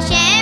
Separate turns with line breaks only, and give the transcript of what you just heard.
valle.